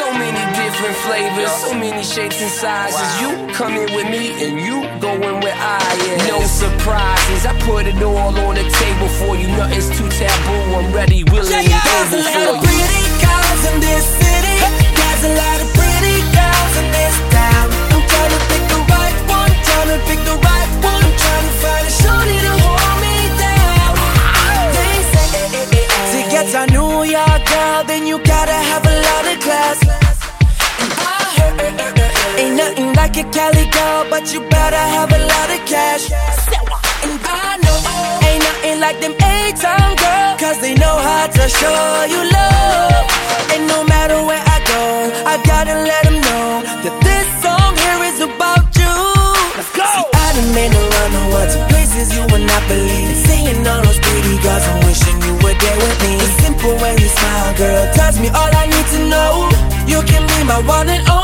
So many different flavors, so many shapes and sizes. You come in with me and you go in where I am. No surprises, I put it all on the table for you. Nothing's too taboo. I'm ready, willing, and There's a able lot for of you. pretty girls in this city. There's a lot of pretty girls in this town. I'm trying to pick the right one, trying to pick the right one. I'm trying to find a shorty to hold me down. They say to get a New York girl, then you gotta have a nothing like a Cali girl, but you better have a lot of cash. And I know ain't nothing like them A-town girls, cause they know how to show you love. And no matter where I go, I gotta let them know that this song here is about you. Let's go! See, I done been around the world to places you would not believe. Seeing all those pretty girls, I'm wishing you were there with me. The simple way you smile, girl, tells me all I need to know. You can be my one and only.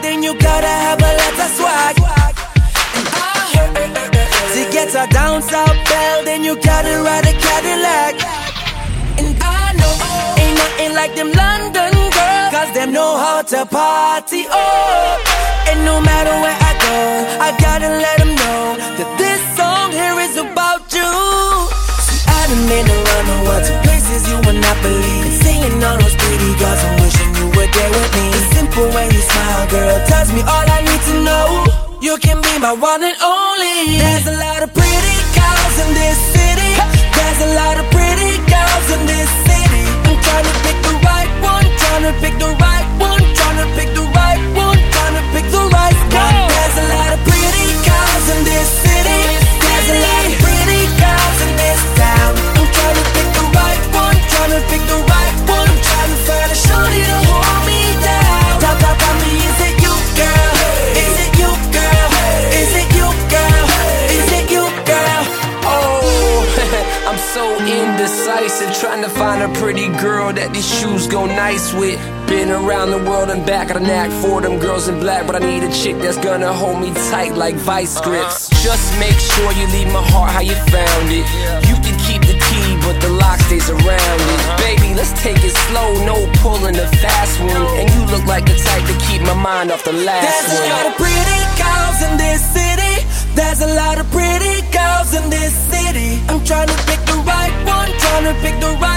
Then you gotta have a lot of swag. To get a down south belle, then you gotta ride a Cadillac. And I know ain't nothing like them London girls, cause them know how to party. Oh, and no matter where I go, I gotta let them know that this song here is about you. See, I done been around the world to places you would not believe. Seeing all those pretty girls, You can be my one and only. There's a lot of find a pretty girl that these shoes go nice with. Been around the world and back, got a knack for them girls in black, but I need a chick that's gonna hold me tight like vice uh-huh. grips. Just make sure you leave my heart how you found it. You can keep the key, but the lock stays around it. Uh-huh. Baby, let's take it slow, no pulling the fast one. And you look like the type to keep my mind off the last There's a lot one. of pretty girls in this city. There's a lot of pretty girls in this city. I'm trying to pick the right one, trying to pick the right